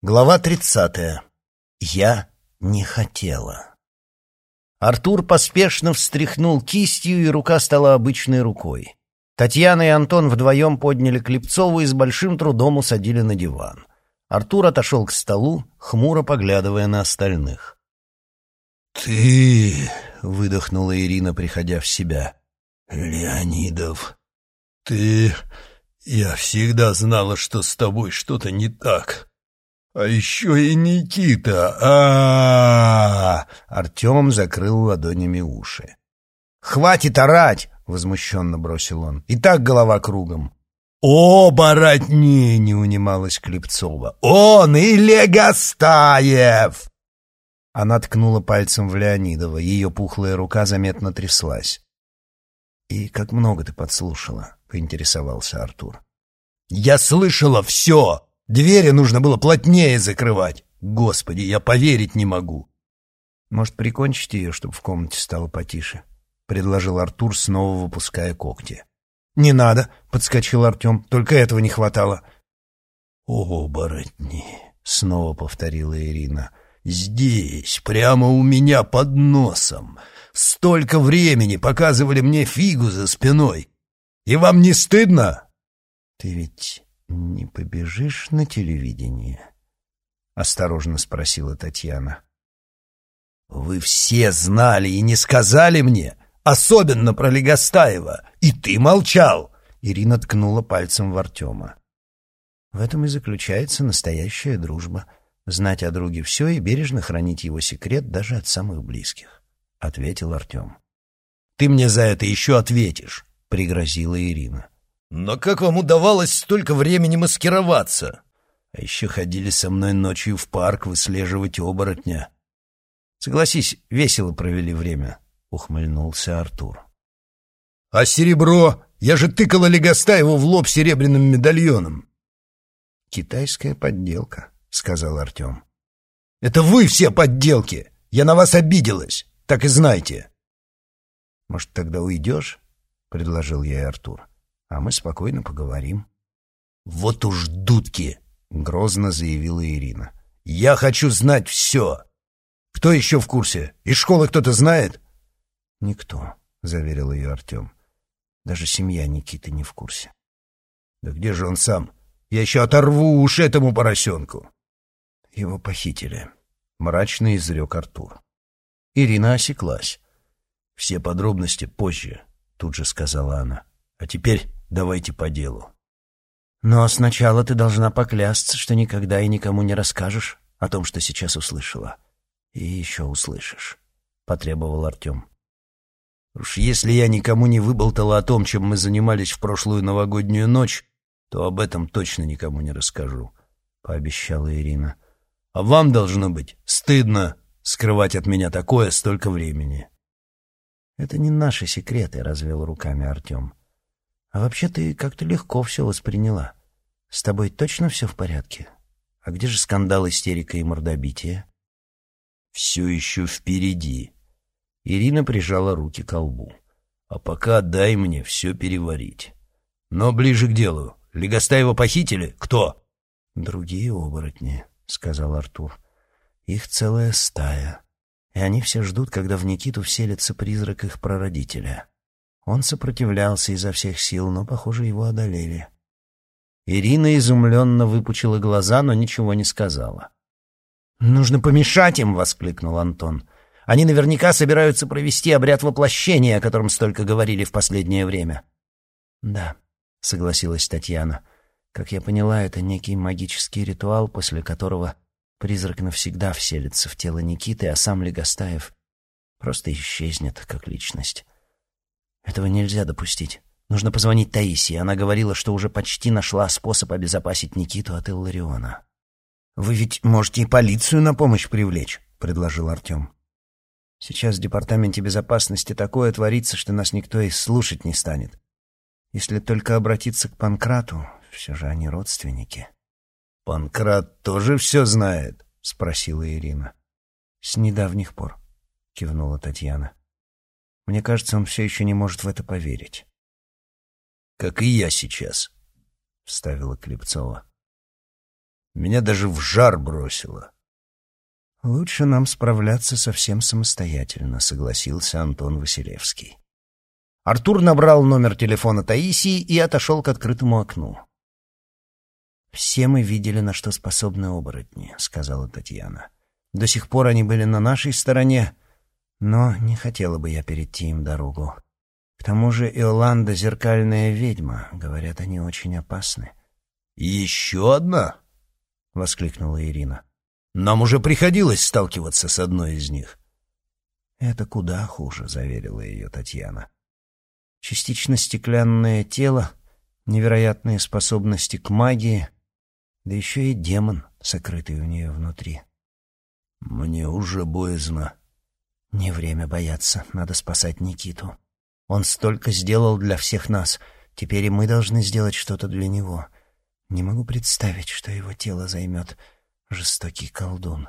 Глава тридцатая. Я не хотела. Артур поспешно встряхнул кистью, и рука стала обычной рукой. Татьяна и Антон вдвоем подняли Клепцову и с большим трудом усадили на диван. Артур отошел к столу, хмуро поглядывая на остальных. «Ты...» — выдохнула Ирина, приходя в себя. «Леонидов, ты... Я всегда знала, что с тобой что-то не так. А еще и Никита. А, Артем закрыл ладонями уши. Хватит орать, возмущенно бросил он. И так голова кругом. «О, боротни!» — не унималась Клепцова. «Он и Легостаев!» Она ткнула пальцем в Леонидова, ее пухлая рука заметно тряслась. «И как много ты подслушала?» — поинтересовался Артур. «Я слышала все!» Двери нужно было плотнее закрывать. Господи, я поверить не могу. Может, прикончить ее, чтобы в комнате стало потише? Предложил Артур, снова выпуская когти. Не надо, подскочил Артем, только этого не хватало. О, баротни, снова повторила Ирина. Здесь, прямо у меня под носом. Столько времени показывали мне фигу за спиной. И вам не стыдно? Ты ведь «Не побежишь на телевидение?» — осторожно спросила Татьяна. «Вы все знали и не сказали мне, особенно про Легостаева, и ты молчал!» Ирина ткнула пальцем в Артема. «В этом и заключается настоящая дружба. Знать о друге все и бережно хранить его секрет даже от самых близких», — ответил Артем. «Ты мне за это еще ответишь», — пригрозила Ирина. Но как вам удавалось столько времени маскироваться? А еще ходили со мной ночью в парк выслеживать оборотня. Согласись, весело провели время, — ухмыльнулся Артур. — А серебро? Я же тыкала Легостаеву в лоб серебряным медальоном. — Китайская подделка, — сказал Артем. — Это вы все подделки! Я на вас обиделась, так и знайте. — Может, тогда уйдешь? — предложил ей Артур а мы спокойно поговорим. «Вот уж дудки!» — грозно заявила Ирина. «Я хочу знать все! Кто еще в курсе? Из школы кто-то знает?» «Никто», — заверил ее Артем. «Даже семья Никиты не в курсе». «Да где же он сам? Я еще оторву уж этому поросенку!» «Его похитили», — мрачно изрек Артур. Ирина осеклась. «Все подробности позже», — тут же сказала она. «А теперь Давайте по делу. Но сначала ты должна поклясться, что никогда и никому не расскажешь о том, что сейчас услышала. И еще услышишь, — потребовал Артем. Уж если я никому не выболтала о том, чем мы занимались в прошлую новогоднюю ночь, то об этом точно никому не расскажу, — пообещала Ирина. А вам должно быть стыдно скрывать от меня такое столько времени. Это не наши секреты, — развел руками Артем. А вообще ты как-то легко все восприняла. С тобой точно все в порядке? А где же скандал, истерика и мордобитие? Все еще впереди. Ирина прижала руки к лбу. А пока дай мне все переварить. Но ближе к делу. Легостаева похитили? Кто? Другие оборотни, сказал Артур. Их целая стая. И они все ждут, когда в Никиту вселится призрак их прародителя. Он сопротивлялся изо всех сил, но, похоже, его одолели. Ирина изумленно выпучила глаза, но ничего не сказала. «Нужно помешать им!» — воскликнул Антон. «Они наверняка собираются провести обряд воплощения, о котором столько говорили в последнее время». «Да», — согласилась Татьяна. «Как я поняла, это некий магический ритуал, после которого призрак навсегда вселится в тело Никиты, а сам Легостаев просто исчезнет как личность». Этого нельзя допустить. Нужно позвонить Таисии. Она говорила, что уже почти нашла способ обезопасить Никиту от Иллариона. «Вы ведь можете и полицию на помощь привлечь», — предложил Артем. «Сейчас в Департаменте безопасности такое творится, что нас никто и слушать не станет. Если только обратиться к Панкрату, все же они родственники». «Панкрат тоже все знает?» — спросила Ирина. «С недавних пор», — кивнула Татьяна. Мне кажется, он все еще не может в это поверить. «Как и я сейчас», — вставила Клепцова. Меня даже в жар бросило. «Лучше нам справляться совсем самостоятельно», — согласился Антон Василевский. Артур набрал номер телефона Таисии и отошел к открытому окну. «Все мы видели, на что способны оборотни», — сказала Татьяна. «До сих пор они были на нашей стороне, но не хотела бы я перейти им дорогу. К тому же Иоланда — зеркальная ведьма. Говорят, они очень опасны». «Еще одна?» — воскликнула Ирина. «Нам уже приходилось сталкиваться с одной из них». «Это куда хуже», — заверила ее Татьяна. «Частично стеклянное тело, невероятные способности к магии, да еще и демон, сокрытый у нее внутри». «Мне уже боязно», не время бояться, надо спасать Никиту. Он столько сделал для всех нас, теперь и мы должны сделать что-то для него. Не могу представить, что его тело займет жестокий колдун.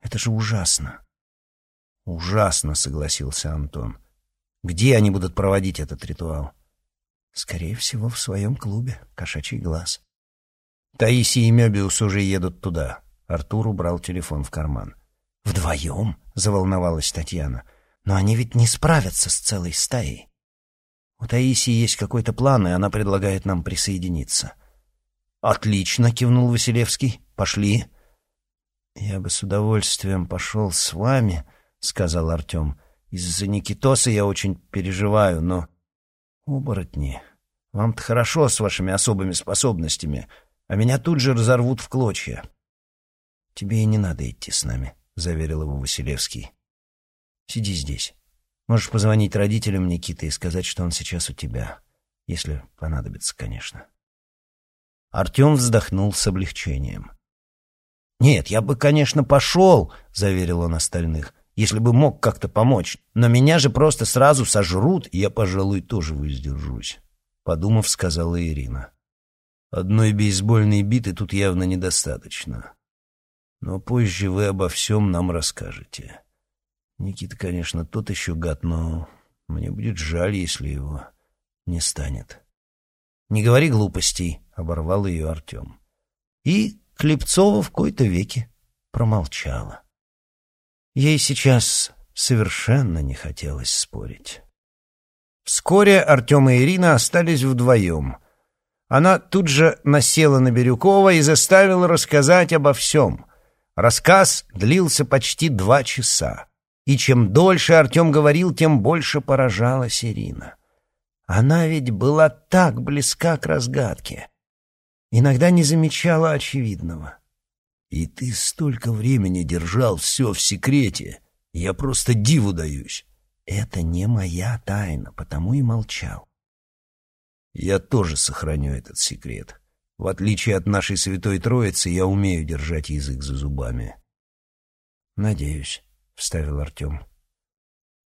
Это же ужасно. Ужасно, согласился Антон. Где они будут проводить этот ритуал? Скорее всего, в своем клубе, кошачий глаз. Таисия и Мебиус уже едут туда. Артур убрал телефон в карман. «Вдвоем?» — заволновалась Татьяна. «Но они ведь не справятся с целой стаей». «У Таисии есть какой-то план, и она предлагает нам присоединиться». «Отлично!» — кивнул Василевский. «Пошли». «Я бы с пошел с вами», — сказал Артем. «Из-за Никитоса я очень переживаю, но...» «Оборотни, вам-то хорошо с вашими особыми способностями, а меня тут же разорвут в клочья. Тебе и не надо идти с нами». — заверил его Василевский. «Сиди здесь. Можешь позвонить родителям Никиты и сказать, что он сейчас у тебя. Если понадобится, конечно». Артем вздохнул с облегчением. «Нет, я бы, конечно, пошел», — заверил он остальных, «если бы мог как-то помочь. Но меня же просто сразу сожрут, и я, пожалуй, тоже воздержусь», — подумав, сказала Ирина. «Одной бейсбольной биты тут явно недостаточно. Но позже вы обо всем нам расскажете. Никита, конечно, тот еще гад, но мне будет жаль, если его не станет. «Не говори глупостей», — оборвал ее Артем. И Клепцова в кои-то веки промолчала. Ей сейчас совершенно не хотелось спорить. Вскоре Артем и Ирина остались вдвоем. Она тут же насела на Бирюкова и заставила рассказать обо всем — Рассказ длился почти два часа, и чем дольше Артем говорил, тем больше поражалась Ирина. Она ведь была так близка к разгадке. Иногда не замечала очевидного. «И ты столько времени держал все в секрете. Я просто диву даюсь». «Это не моя тайна, потому и молчал». «Я тоже сохраню этот секрет», в отличие от нашей Святой Троицы, я умею держать язык за зубами. «Надеюсь», — вставил Артем.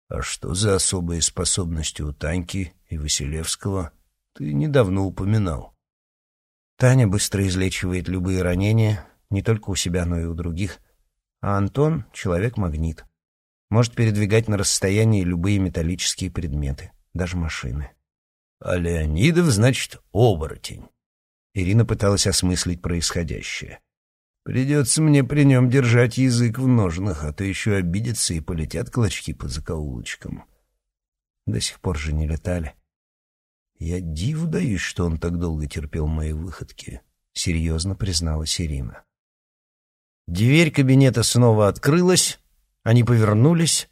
«А что за особые способности у Таньки и Василевского? Ты недавно упоминал». Таня быстро излечивает любые ранения, не только у себя, но и у других. А Антон — человек-магнит. Может передвигать на расстоянии любые металлические предметы, даже машины. А Леонидов, значит, оборотень. Ирина пыталась осмыслить происходящее. «Придется мне при нем держать язык в ножнах, а то еще обидятся и полетят клочки по закоулочкам. До сих пор же не летали. Я диву даюсь, что он так долго терпел мои выходки», — серьезно призналась Ирина. Дверь кабинета снова открылась, они повернулись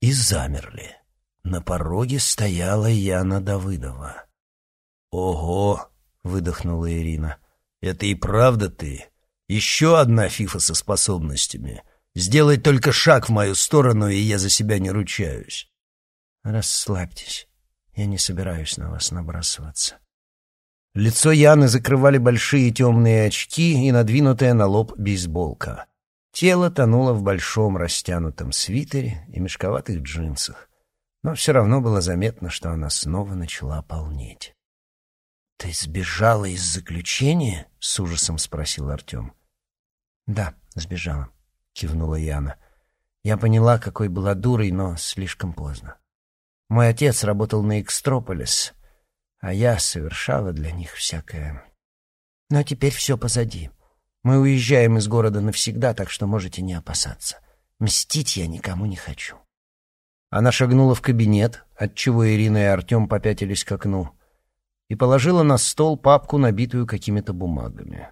и замерли. На пороге стояла Яна Давыдова. «Ого!» — выдохнула Ирина. «Это и правда ты? Еще одна фифа со способностями. Сделай только шаг в мою сторону, и я за себя не ручаюсь». «Расслабьтесь. Я не собираюсь на вас набрасываться». Лицо Яны закрывали большие темные очки и надвинутая на лоб бейсболка. Тело тонуло в большом растянутом свитере и мешковатых джинсах, но все равно было заметно, что она снова начала полнеть. «Ты сбежала из заключения?» — с ужасом спросил Артем. «Да, сбежала», — кивнула Яна. «Я поняла, какой была дурой, но слишком поздно. Мой отец работал на Экстрополис, а я совершала для них всякое. Но теперь все позади. Мы уезжаем из города навсегда, так что можете не опасаться. Мстить я никому не хочу». Она шагнула в кабинет, отчего Ирина и Артем попятились к окну, и положила на стол папку, набитую какими-то бумагами.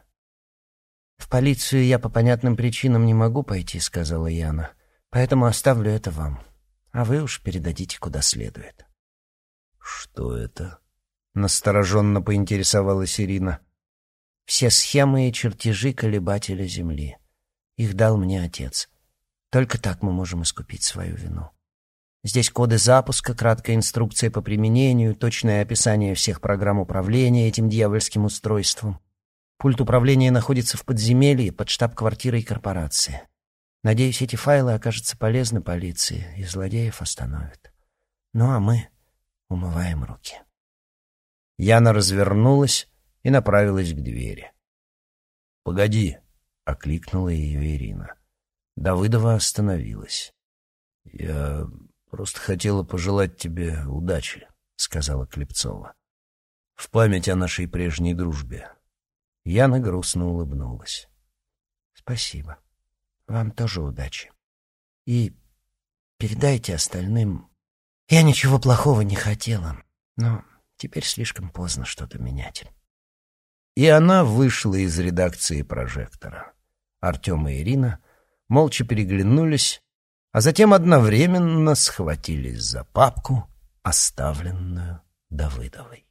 «В полицию я по понятным причинам не могу пойти», — сказала Яна, «поэтому оставлю это вам, а вы уж передадите куда следует». «Что это?» — настороженно поинтересовалась Ирина. «Все схемы и чертежи колебателя Земли. Их дал мне отец. Только так мы можем искупить свою вину». Здесь коды запуска, краткая инструкция по применению, точное описание всех программ управления этим дьявольским устройством. Пульт управления находится в подземелье под штаб-квартирой корпорации. Надеюсь, эти файлы окажутся полезны полиции и злодеев остановят. Ну а мы умываем руки. Яна развернулась и направилась к двери. «Погоди!» — окликнула ее Ирина. Давыдова остановилась. «Я просто хотела пожелать тебе удачи», — сказала Клепцова. «В память о нашей прежней дружбе». Яна грустно улыбнулась. «Спасибо. Вам тоже удачи. И передайте остальным. Я ничего плохого не хотела, но теперь слишком поздно что-то менять». И она вышла из редакции прожектора. Артем и Ирина молча переглянулись, а затем одновременно схватились за папку, оставленную Давыдовой.